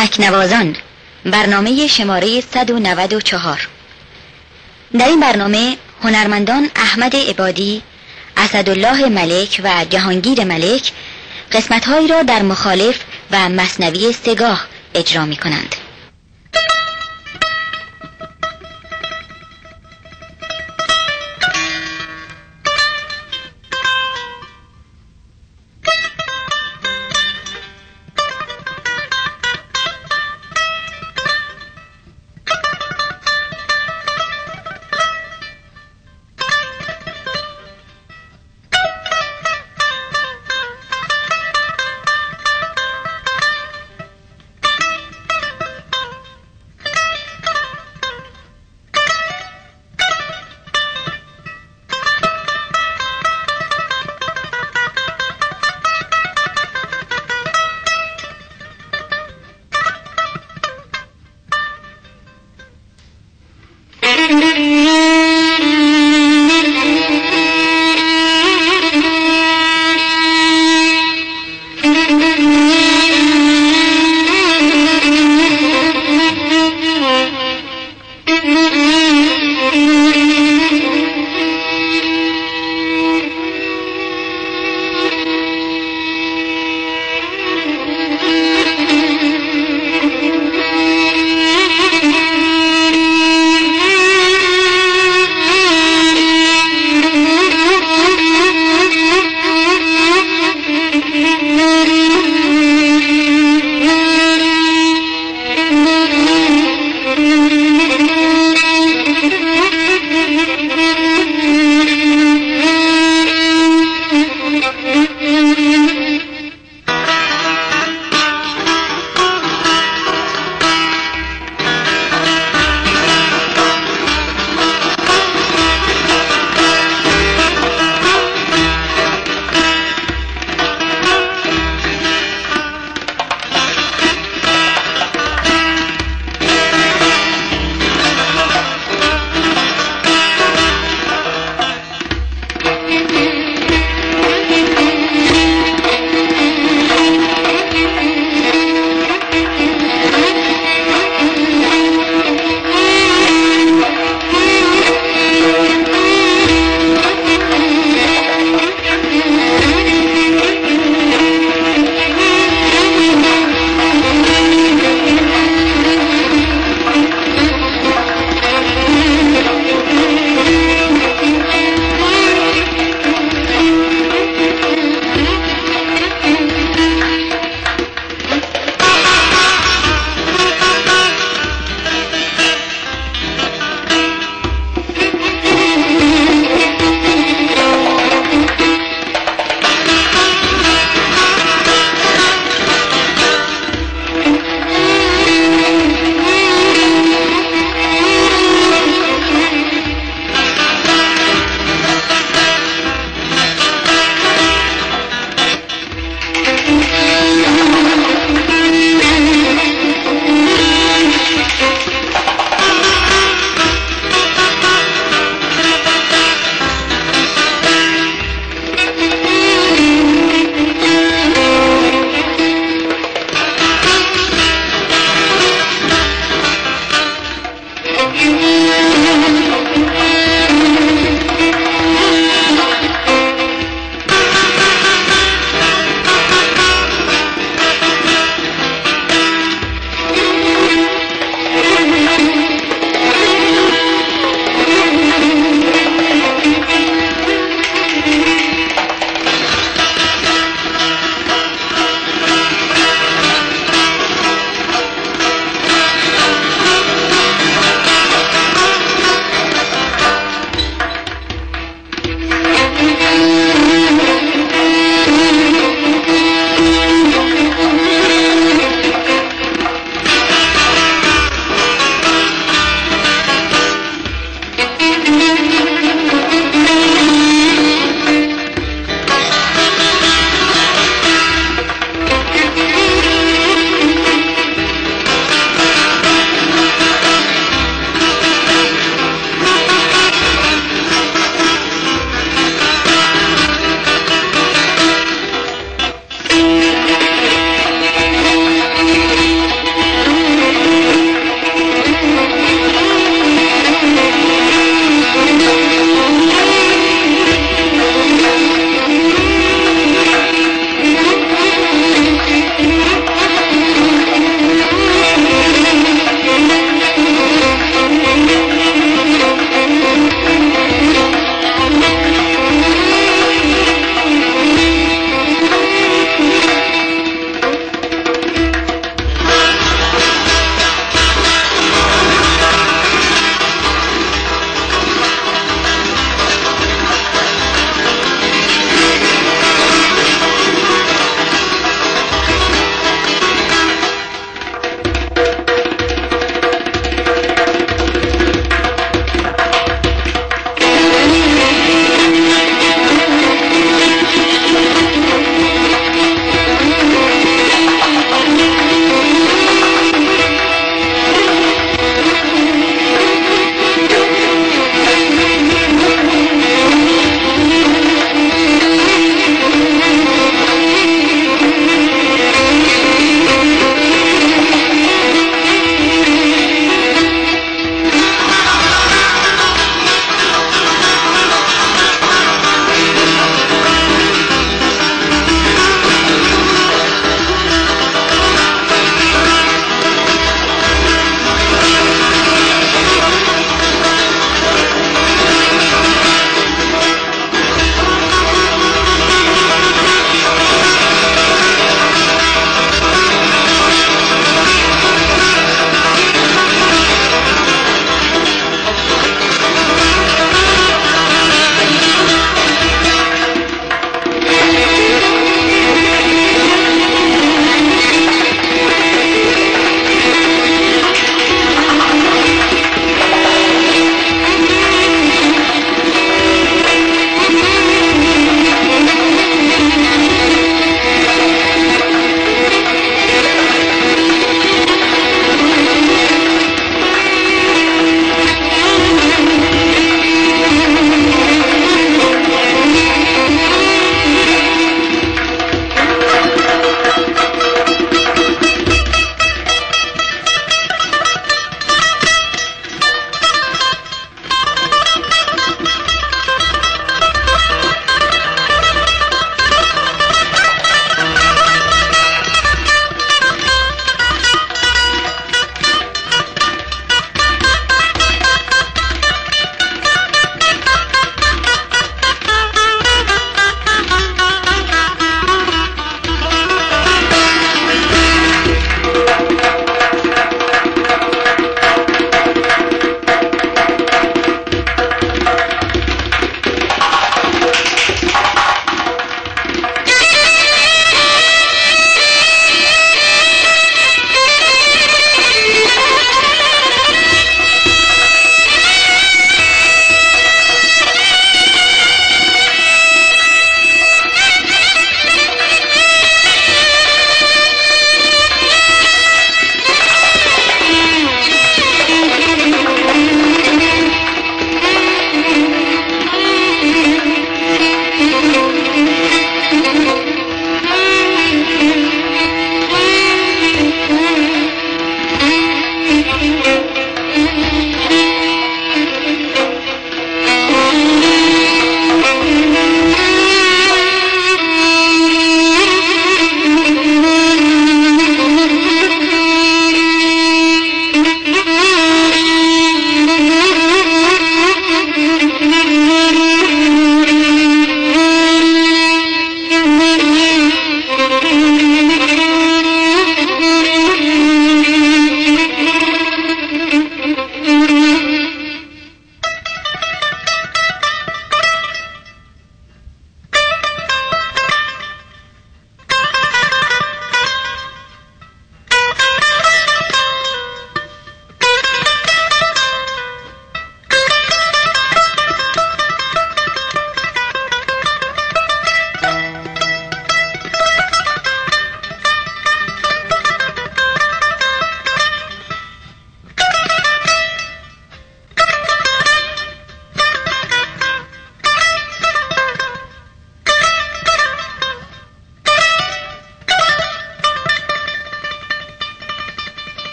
تکنوازان برنامه شماره 194 در این برنامه هنرمندان احمد عبادی، اسدالله ملک و جهانگیر ملک قسمتهایی را در مخالف و مصنوی سگاه اجرا می کنند.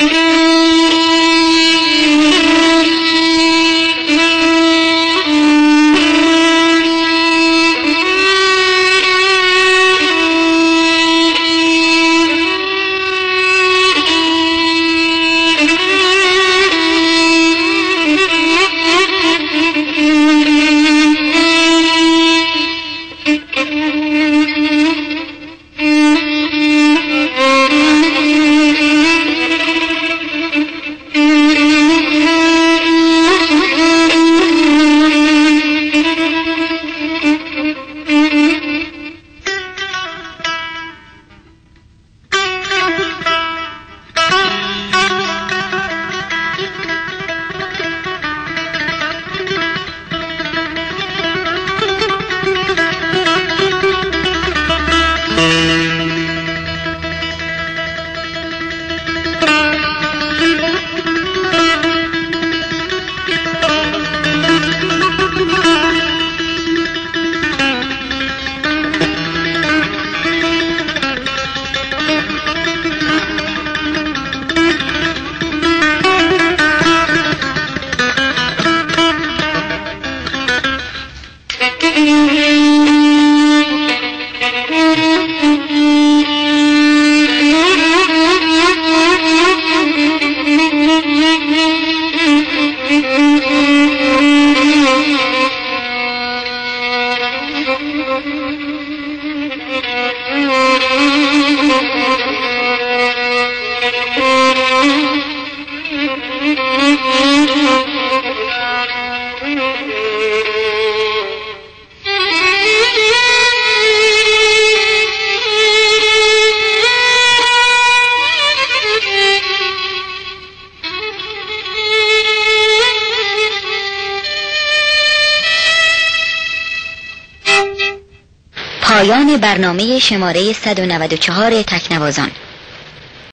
Mm-hmm. الذي پایان برنامه شماره 194 تکنوازان.